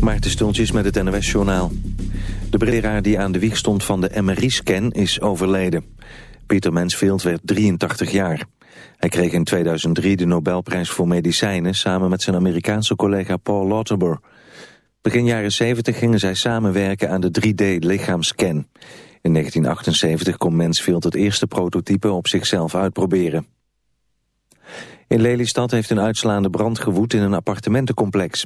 Maarten Stultjes met het NOS-journaal. De brilleraar die aan de wieg stond van de MRI-scan is overleden. Peter Mansfield werd 83 jaar. Hij kreeg in 2003 de Nobelprijs voor medicijnen... samen met zijn Amerikaanse collega Paul Lauterbur. Begin jaren 70 gingen zij samenwerken aan de 3D-lichaamscan. In 1978 kon Mansfield het eerste prototype op zichzelf uitproberen. In Lelystad heeft een uitslaande brand gewoed in een appartementencomplex.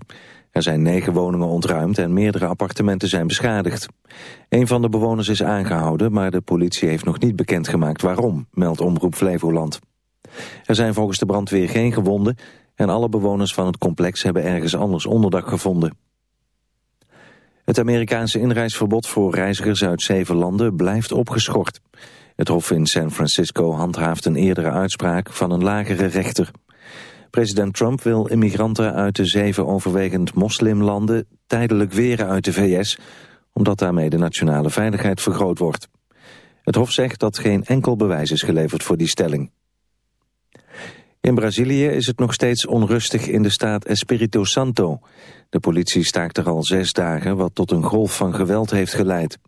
Er zijn negen woningen ontruimd en meerdere appartementen zijn beschadigd. Een van de bewoners is aangehouden, maar de politie heeft nog niet bekendgemaakt waarom, meldt Omroep Flevoland. Er zijn volgens de brandweer geen gewonden en alle bewoners van het complex hebben ergens anders onderdak gevonden. Het Amerikaanse inreisverbod voor reizigers uit zeven landen blijft opgeschort. Het Hof in San Francisco handhaaft een eerdere uitspraak van een lagere rechter. President Trump wil immigranten uit de zeven overwegend moslimlanden tijdelijk weren uit de VS, omdat daarmee de nationale veiligheid vergroot wordt. Het Hof zegt dat geen enkel bewijs is geleverd voor die stelling. In Brazilië is het nog steeds onrustig in de staat Espírito Santo. De politie staakt er al zes dagen, wat tot een golf van geweld heeft geleid.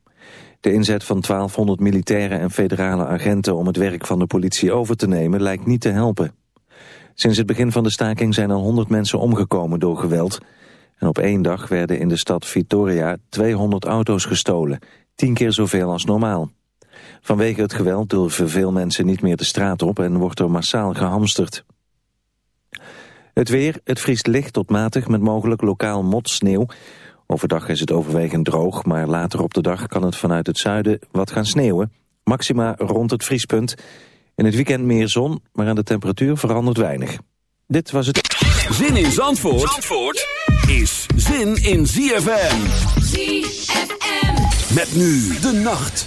De inzet van 1200 militairen en federale agenten om het werk van de politie over te nemen lijkt niet te helpen. Sinds het begin van de staking zijn al 100 mensen omgekomen door geweld. En op één dag werden in de stad Vitoria 200 auto's gestolen, tien keer zoveel als normaal. Vanwege het geweld durven veel mensen niet meer de straat op en wordt er massaal gehamsterd. Het weer, het vriest licht tot matig met mogelijk lokaal motsneeuw. Overdag is het overwegend droog, maar later op de dag kan het vanuit het zuiden wat gaan sneeuwen. Maxima rond het vriespunt. In het weekend meer zon, maar aan de temperatuur verandert weinig. Dit was het... Zin in Zandvoort, Zandvoort is zin in ZFM. ZFM. Met nu de nacht.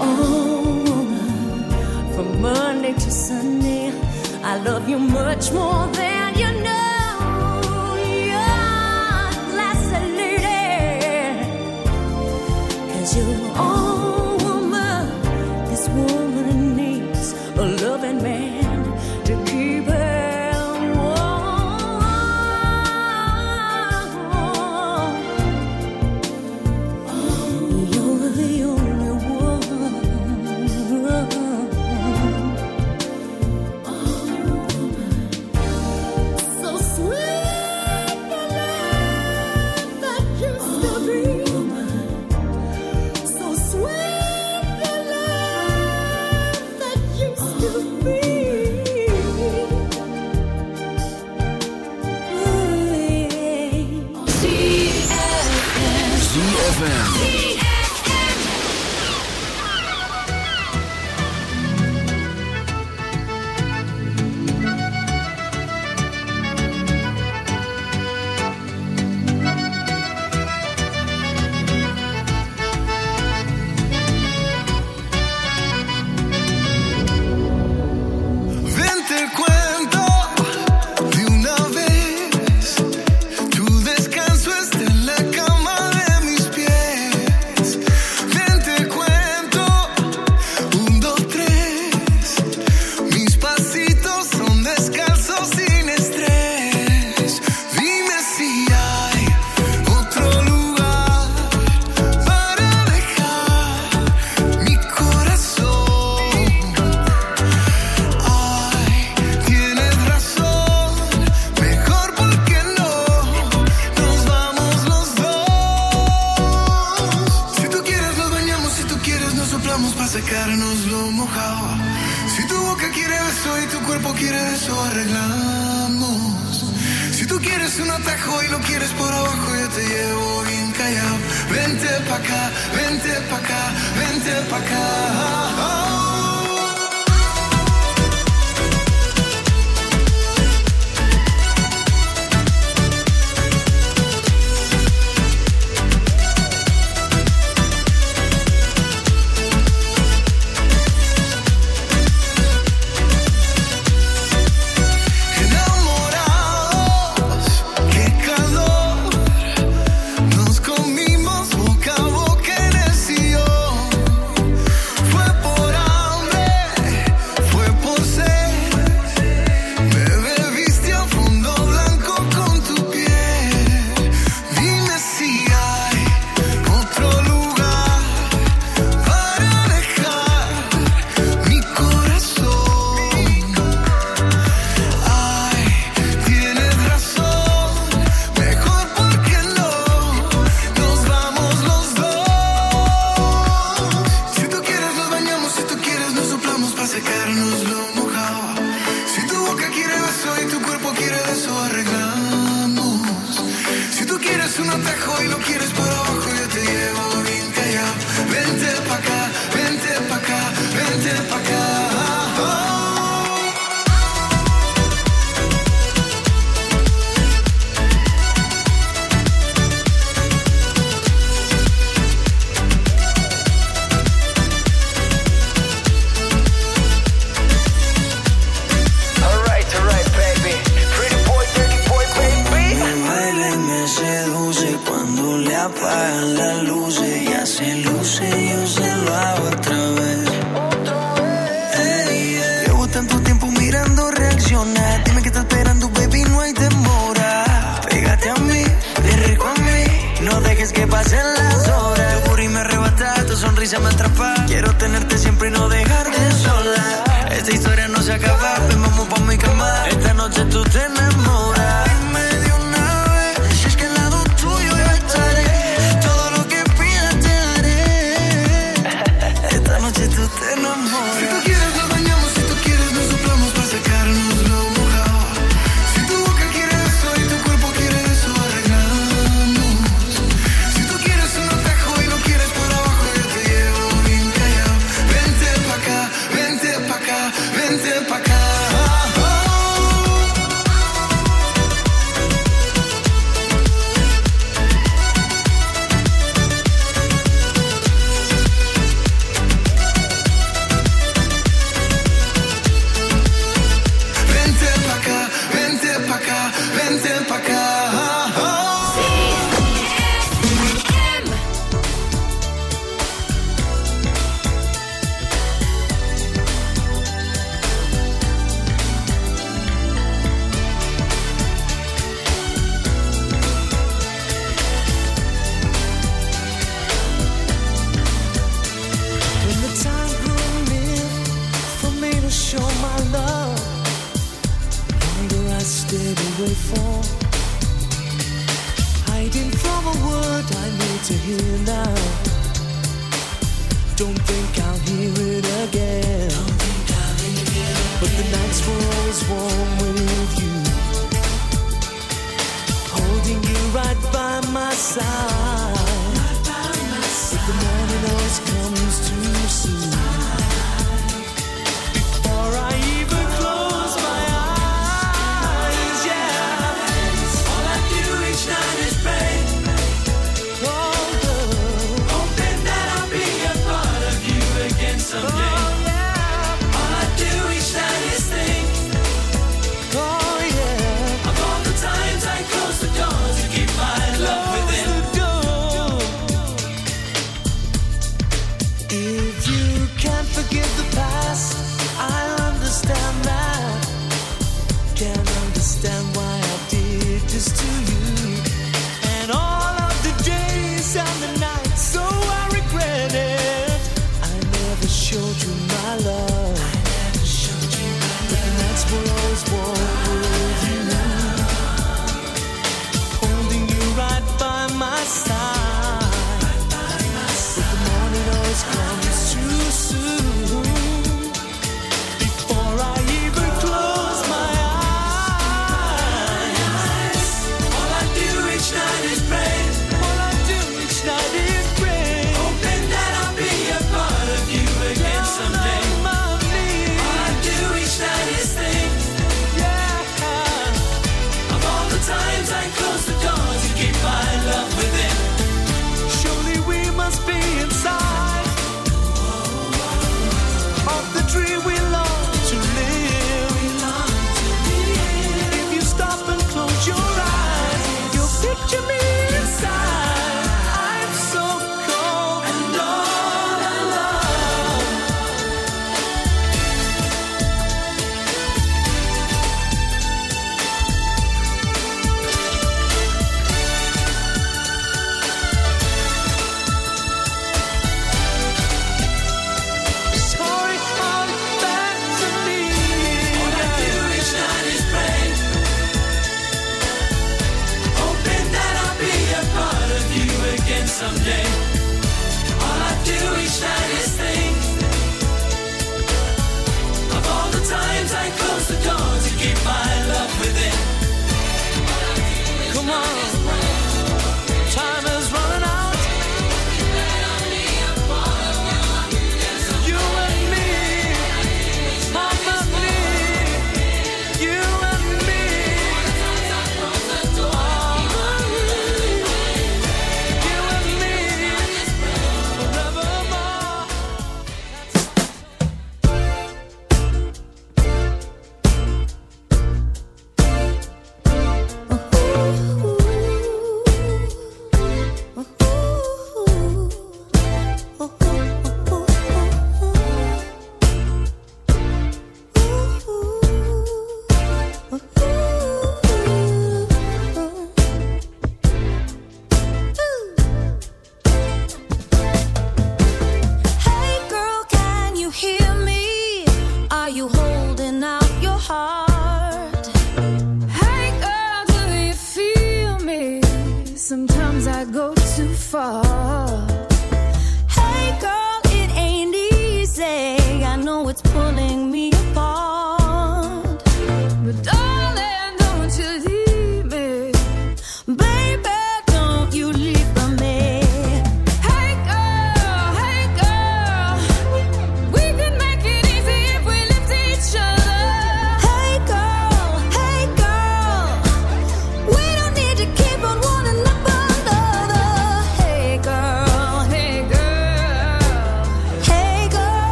Oh, woman, from Monday to Sunday, I love you much more than.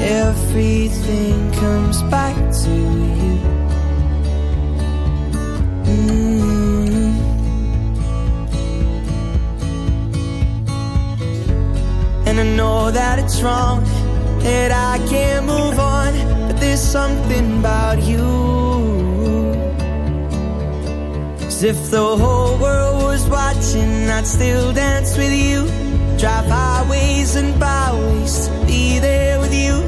Everything comes back to you. Mm. And I know that it's wrong, that I can't move on, but there's something about you. As if the whole world was watching, I'd still dance with you. Drive highways and byways to be there with you.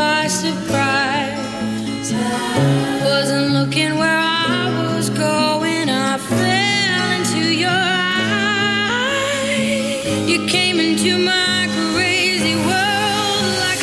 By surprise. Wasn't looking where I was going. I fell into your eyes. You came into my crazy world like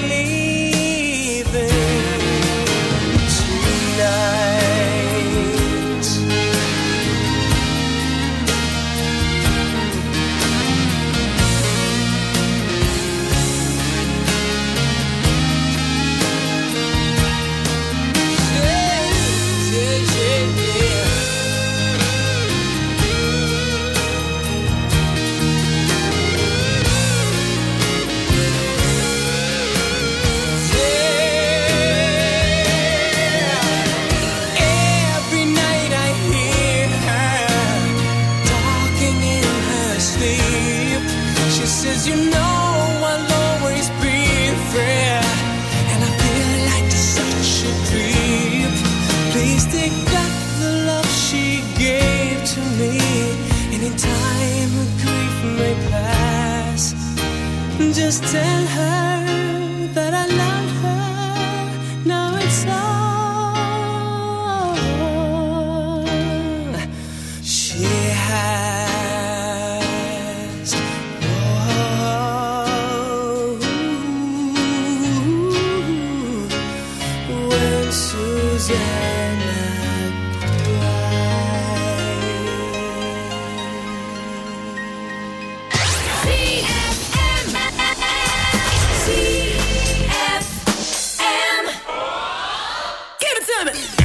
just tell her Damn it!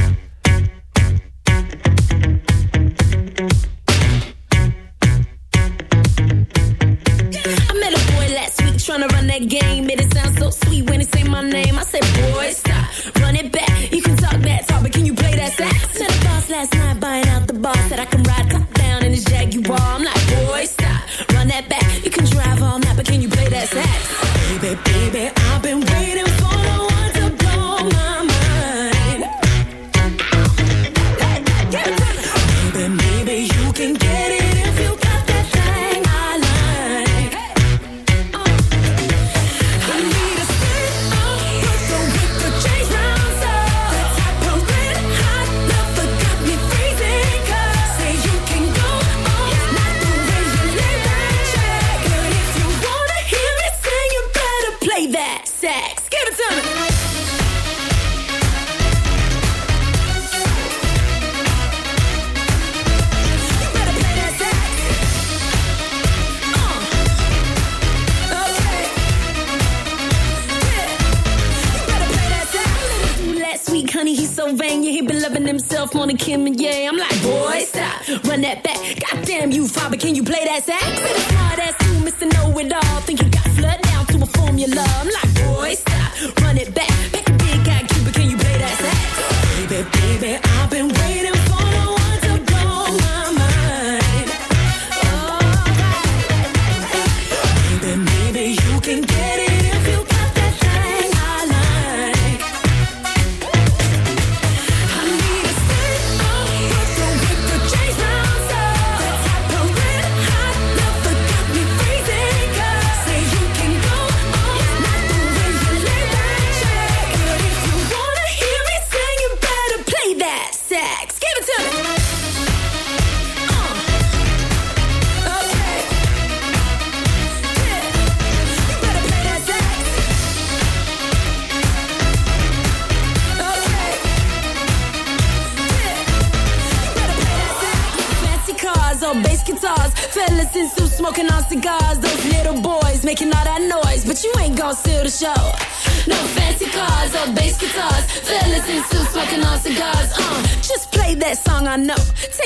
That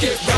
Get right,